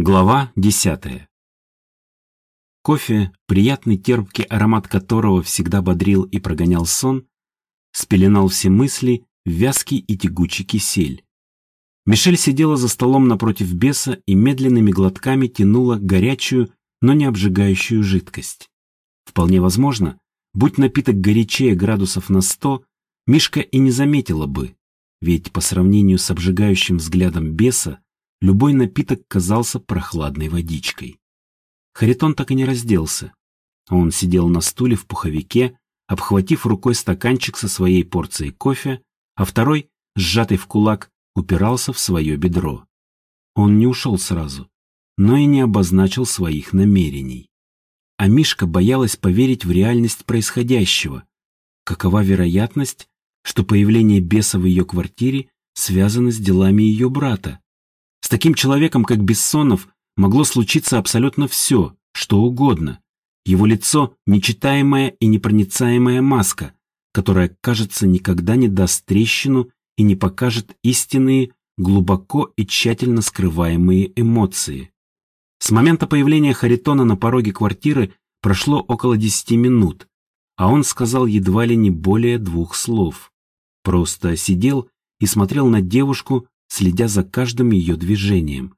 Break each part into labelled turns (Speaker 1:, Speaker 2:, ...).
Speaker 1: Глава десятая. Кофе, приятный терпкий аромат которого всегда бодрил и прогонял сон, спеленал все мысли в вязкий и тягучий кисель. Мишель сидела за столом напротив беса и медленными глотками тянула горячую, но не обжигающую жидкость. Вполне возможно, будь напиток горячее градусов на сто, Мишка и не заметила бы, ведь по сравнению с обжигающим взглядом беса, любой напиток казался прохладной водичкой. Харитон так и не разделся. Он сидел на стуле в пуховике, обхватив рукой стаканчик со своей порцией кофе, а второй, сжатый в кулак, упирался в свое бедро. Он не ушел сразу, но и не обозначил своих намерений. А Мишка боялась поверить в реальность происходящего. Какова вероятность, что появление беса в ее квартире связано с делами ее брата? С таким человеком, как Бессонов, могло случиться абсолютно все, что угодно. Его лицо – нечитаемая и непроницаемая маска, которая, кажется, никогда не даст трещину и не покажет истинные, глубоко и тщательно скрываемые эмоции. С момента появления Харитона на пороге квартиры прошло около десяти минут, а он сказал едва ли не более двух слов. Просто сидел и смотрел на девушку, следя за каждым ее движением.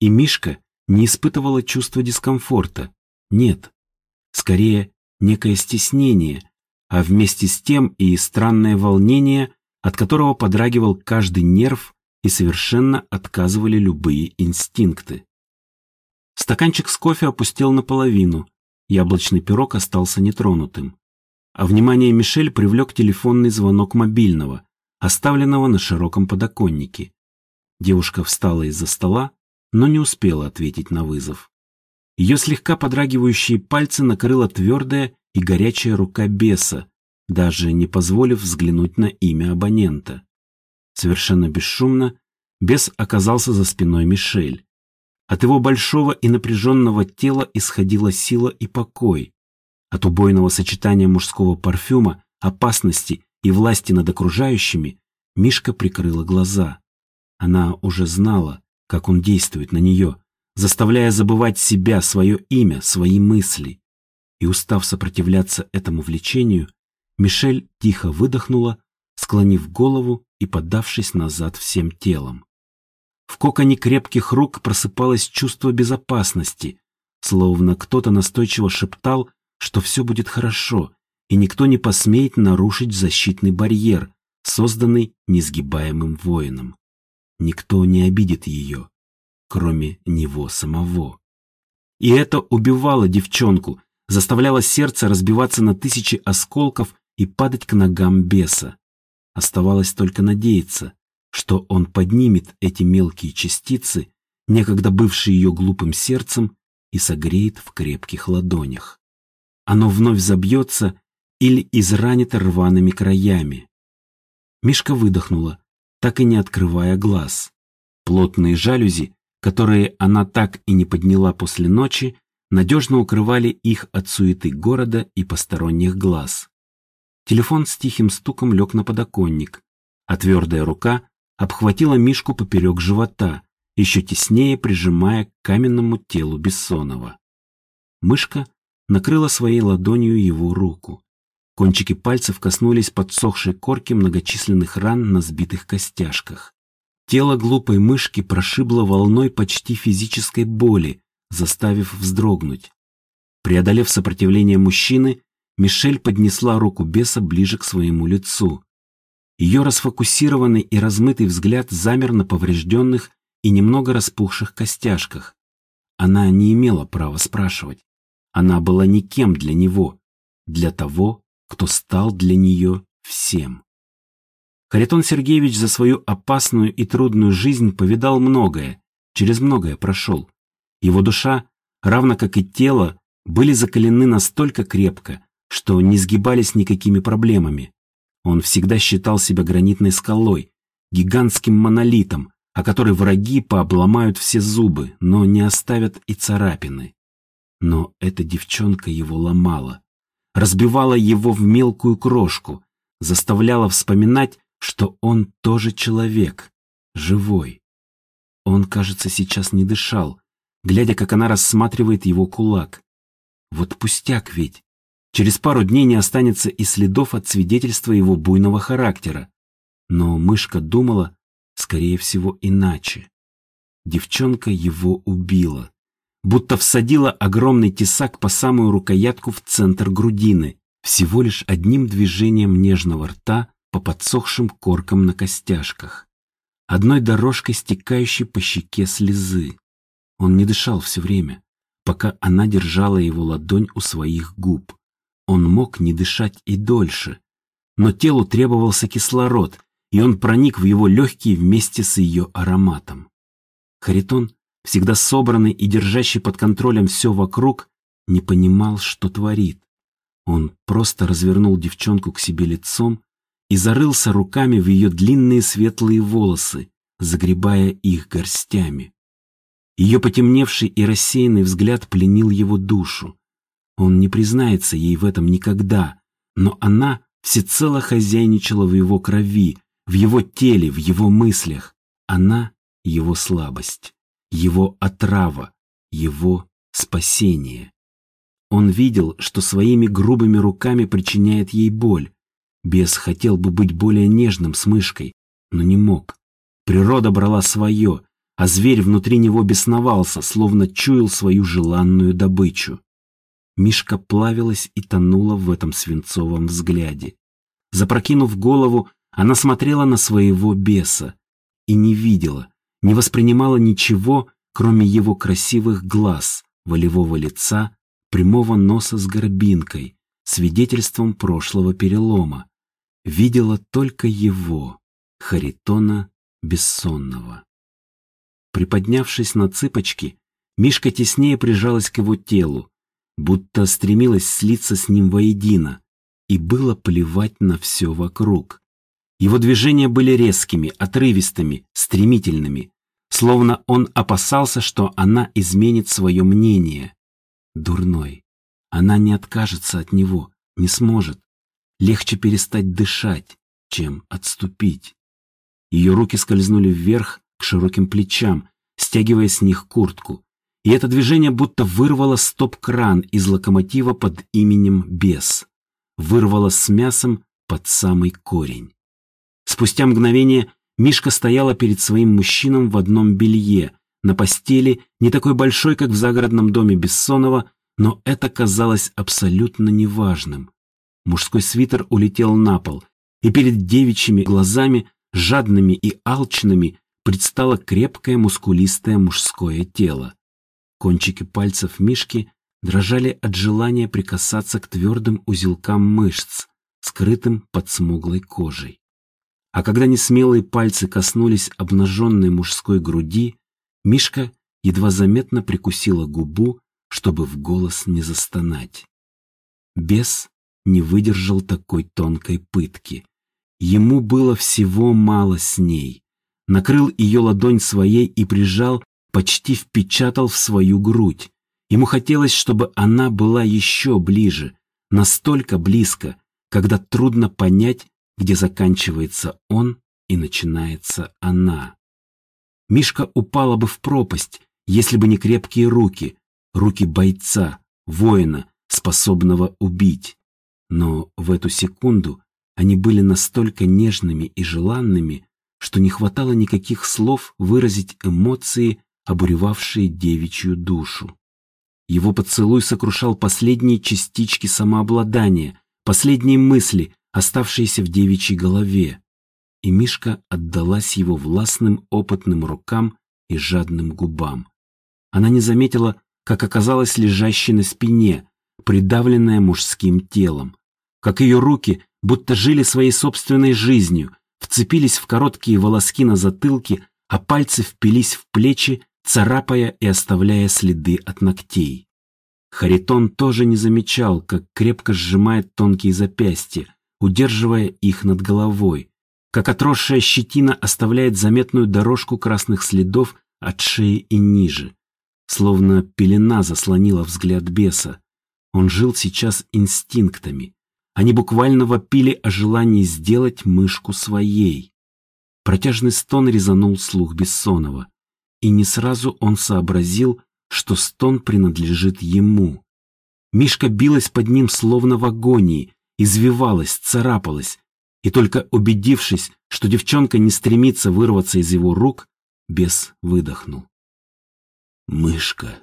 Speaker 1: И Мишка не испытывала чувства дискомфорта. Нет. Скорее, некое стеснение, а вместе с тем и странное волнение, от которого подрагивал каждый нерв и совершенно отказывали любые инстинкты. Стаканчик с кофе опустел наполовину, яблочный пирог остался нетронутым. А внимание Мишель привлек телефонный звонок мобильного, оставленного на широком подоконнике. Девушка встала из-за стола, но не успела ответить на вызов. Ее слегка подрагивающие пальцы накрыла твердая и горячая рука беса, даже не позволив взглянуть на имя абонента. Совершенно бесшумно бес оказался за спиной Мишель. От его большого и напряженного тела исходила сила и покой. От убойного сочетания мужского парфюма, опасности и власти над окружающими Мишка прикрыла глаза. Она уже знала, как он действует на нее, заставляя забывать себя, свое имя, свои мысли. И устав сопротивляться этому влечению, Мишель тихо выдохнула, склонив голову и поддавшись назад всем телом. В коконе крепких рук просыпалось чувство безопасности, словно кто-то настойчиво шептал, что все будет хорошо, и никто не посмеет нарушить защитный барьер, созданный несгибаемым воином. Никто не обидит ее, кроме него самого. И это убивало девчонку, заставляло сердце разбиваться на тысячи осколков и падать к ногам беса. Оставалось только надеяться, что он поднимет эти мелкие частицы, некогда бывшие ее глупым сердцем, и согреет в крепких ладонях. Оно вновь забьется или изранит рваными краями. Мишка выдохнула, так и не открывая глаз. Плотные жалюзи, которые она так и не подняла после ночи, надежно укрывали их от суеты города и посторонних глаз. Телефон с тихим стуком лег на подоконник, а твердая рука обхватила Мишку поперек живота, еще теснее прижимая к каменному телу Бессонова. Мышка накрыла своей ладонью его руку. Кончики пальцев коснулись подсохшей корки многочисленных ран на сбитых костяшках. Тело глупой мышки прошибло волной почти физической боли, заставив вздрогнуть. Преодолев сопротивление мужчины, Мишель поднесла руку беса ближе к своему лицу. Ее расфокусированный и размытый взгляд замер на поврежденных и немного распухших костяшках. Она не имела права спрашивать. Она была никем для него, для того, кто стал для нее всем. Харитон Сергеевич за свою опасную и трудную жизнь повидал многое, через многое прошел. Его душа, равно как и тело, были закалены настолько крепко, что не сгибались никакими проблемами. Он всегда считал себя гранитной скалой, гигантским монолитом, о которой враги пообломают все зубы, но не оставят и царапины. Но эта девчонка его ломала, разбивала его в мелкую крошку, заставляла вспоминать, что он тоже человек, живой. Он, кажется, сейчас не дышал, глядя, как она рассматривает его кулак. Вот пустяк ведь. Через пару дней не останется и следов от свидетельства его буйного характера. Но мышка думала, скорее всего, иначе. Девчонка его убила. Будто всадила огромный тесак по самую рукоятку в центр грудины, всего лишь одним движением нежного рта по подсохшим коркам на костяшках. Одной дорожкой стекающей по щеке слезы. Он не дышал все время, пока она держала его ладонь у своих губ. Он мог не дышать и дольше, но телу требовался кислород, и он проник в его легкие вместе с ее ароматом. Харитон, всегда собранный и держащий под контролем все вокруг, не понимал, что творит. Он просто развернул девчонку к себе лицом и зарылся руками в ее длинные светлые волосы, загребая их горстями. Ее потемневший и рассеянный взгляд пленил его душу. Он не признается ей в этом никогда, но она всецело хозяйничала в его крови, в его теле, в его мыслях. Она — его слабость, его отрава, его спасение. Он видел, что своими грубыми руками причиняет ей боль. Бес хотел бы быть более нежным с мышкой, но не мог. Природа брала свое, а зверь внутри него бесновался, словно чуял свою желанную добычу. Мишка плавилась и тонула в этом свинцовом взгляде. Запрокинув голову, она смотрела на своего беса и не видела, не воспринимала ничего, кроме его красивых глаз, волевого лица, прямого носа с горбинкой, свидетельством прошлого перелома. Видела только его, Харитона Бессонного. Приподнявшись на цыпочки, Мишка теснее прижалась к его телу, будто стремилась слиться с ним воедино, и было плевать на все вокруг. Его движения были резкими, отрывистыми, стремительными, словно он опасался, что она изменит свое мнение. Дурной. Она не откажется от него, не сможет. Легче перестать дышать, чем отступить. Ее руки скользнули вверх, к широким плечам, стягивая с них куртку. И это движение будто вырвало стоп-кран из локомотива под именем Бес. Вырвало с мясом под самый корень. Спустя мгновение Мишка стояла перед своим мужчином в одном белье, на постели, не такой большой, как в загородном доме Бессонова, но это казалось абсолютно неважным. Мужской свитер улетел на пол, и перед девичьими глазами, жадными и алчными, предстало крепкое мускулистое мужское тело. Кончики пальцев Мишки дрожали от желания прикасаться к твердым узелкам мышц, скрытым под смуглой кожей. А когда несмелые пальцы коснулись обнаженной мужской груди, Мишка едва заметно прикусила губу, чтобы в голос не застонать. Бес не выдержал такой тонкой пытки. Ему было всего мало с ней накрыл ее ладонь своей и прижал, почти впечатал в свою грудь. Ему хотелось, чтобы она была еще ближе, настолько близко, когда трудно понять, где заканчивается он и начинается она. Мишка упала бы в пропасть, если бы не крепкие руки, руки бойца, воина, способного убить. Но в эту секунду они были настолько нежными и желанными, что не хватало никаких слов выразить эмоции, обуревавшие девичью душу. Его поцелуй сокрушал последние частички самообладания, последние мысли, оставшиеся в девичьей голове. И Мишка отдалась его властным опытным рукам и жадным губам. Она не заметила, как оказалась лежащей на спине, придавленная мужским телом, как ее руки будто жили своей собственной жизнью, вцепились в короткие волоски на затылке, а пальцы впились в плечи, царапая и оставляя следы от ногтей. Харитон тоже не замечал, как крепко сжимает тонкие запястья, удерживая их над головой, как отросшая щетина оставляет заметную дорожку красных следов от шеи и ниже. Словно пелена заслонила взгляд беса. Он жил сейчас инстинктами, они буквально вопили о желании сделать мышку своей. Протяжный стон резанул слух Бессонова, и не сразу он сообразил, что стон принадлежит ему. Мишка билась под ним словно в агонии, извивалась, царапалась, и только убедившись, что девчонка не стремится вырваться из его рук, бес выдохнул. «Мышка!»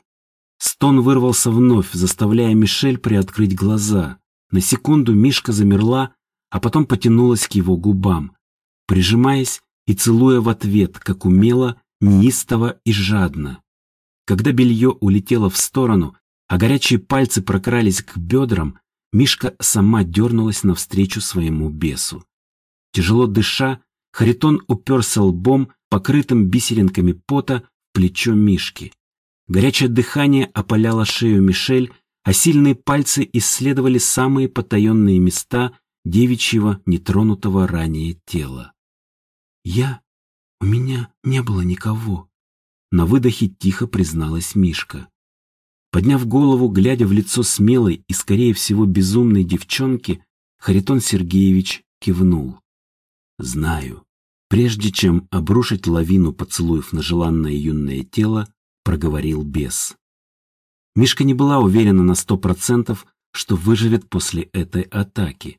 Speaker 1: Стон вырвался вновь, заставляя Мишель приоткрыть глаза. На секунду Мишка замерла, а потом потянулась к его губам, прижимаясь и целуя в ответ, как умело, неистово и жадно. Когда белье улетело в сторону, а горячие пальцы прокрались к бедрам, Мишка сама дернулась навстречу своему бесу. Тяжело дыша, Харитон уперся лбом, покрытым бисеринками пота, в плечо Мишки. Горячее дыхание опаляло шею Мишель, а сильные пальцы исследовали самые потаенные места девичьего, нетронутого ранее тела. «Я? У меня не было никого», — на выдохе тихо призналась Мишка. Подняв голову, глядя в лицо смелой и, скорее всего, безумной девчонки, Харитон Сергеевич кивнул. «Знаю». Прежде чем обрушить лавину поцелуев на желанное юное тело, проговорил бес. Мишка не была уверена на сто процентов, что выживет после этой атаки.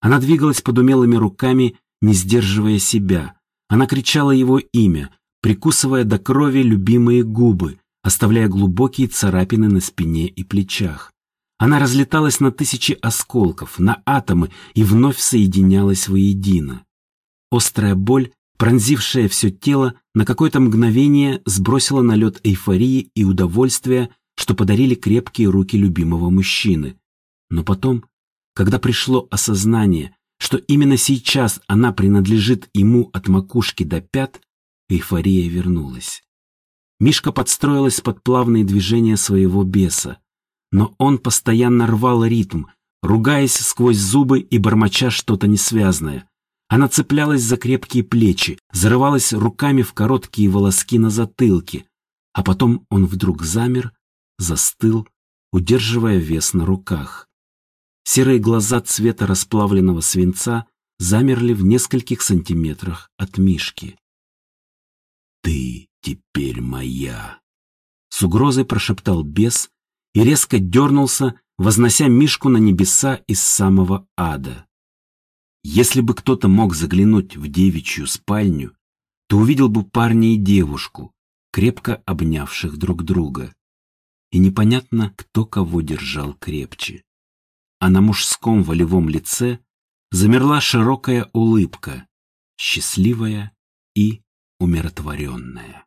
Speaker 1: Она двигалась под умелыми руками, не сдерживая себя. Она кричала его имя, прикусывая до крови любимые губы, оставляя глубокие царапины на спине и плечах. Она разлеталась на тысячи осколков, на атомы и вновь соединялась воедино. Острая боль, пронзившая все тело, на какое-то мгновение сбросила налет эйфории и удовольствия, что подарили крепкие руки любимого мужчины. Но потом когда пришло осознание, что именно сейчас она принадлежит ему от макушки до пят, эйфория вернулась. Мишка подстроилась под плавные движения своего беса, но он постоянно рвал ритм, ругаясь сквозь зубы и бормоча что-то несвязное. Она цеплялась за крепкие плечи, зарывалась руками в короткие волоски на затылке, а потом он вдруг замер, застыл, удерживая вес на руках. Серые глаза цвета расплавленного свинца замерли в нескольких сантиметрах от Мишки. «Ты теперь моя!» С угрозой прошептал бес и резко дернулся, вознося Мишку на небеса из самого ада. Если бы кто-то мог заглянуть в девичью спальню, то увидел бы парня и девушку, крепко обнявших друг друга. И непонятно, кто кого держал крепче а на мужском волевом лице замерла широкая улыбка, счастливая и умиротворенная.